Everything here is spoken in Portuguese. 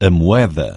a moeda.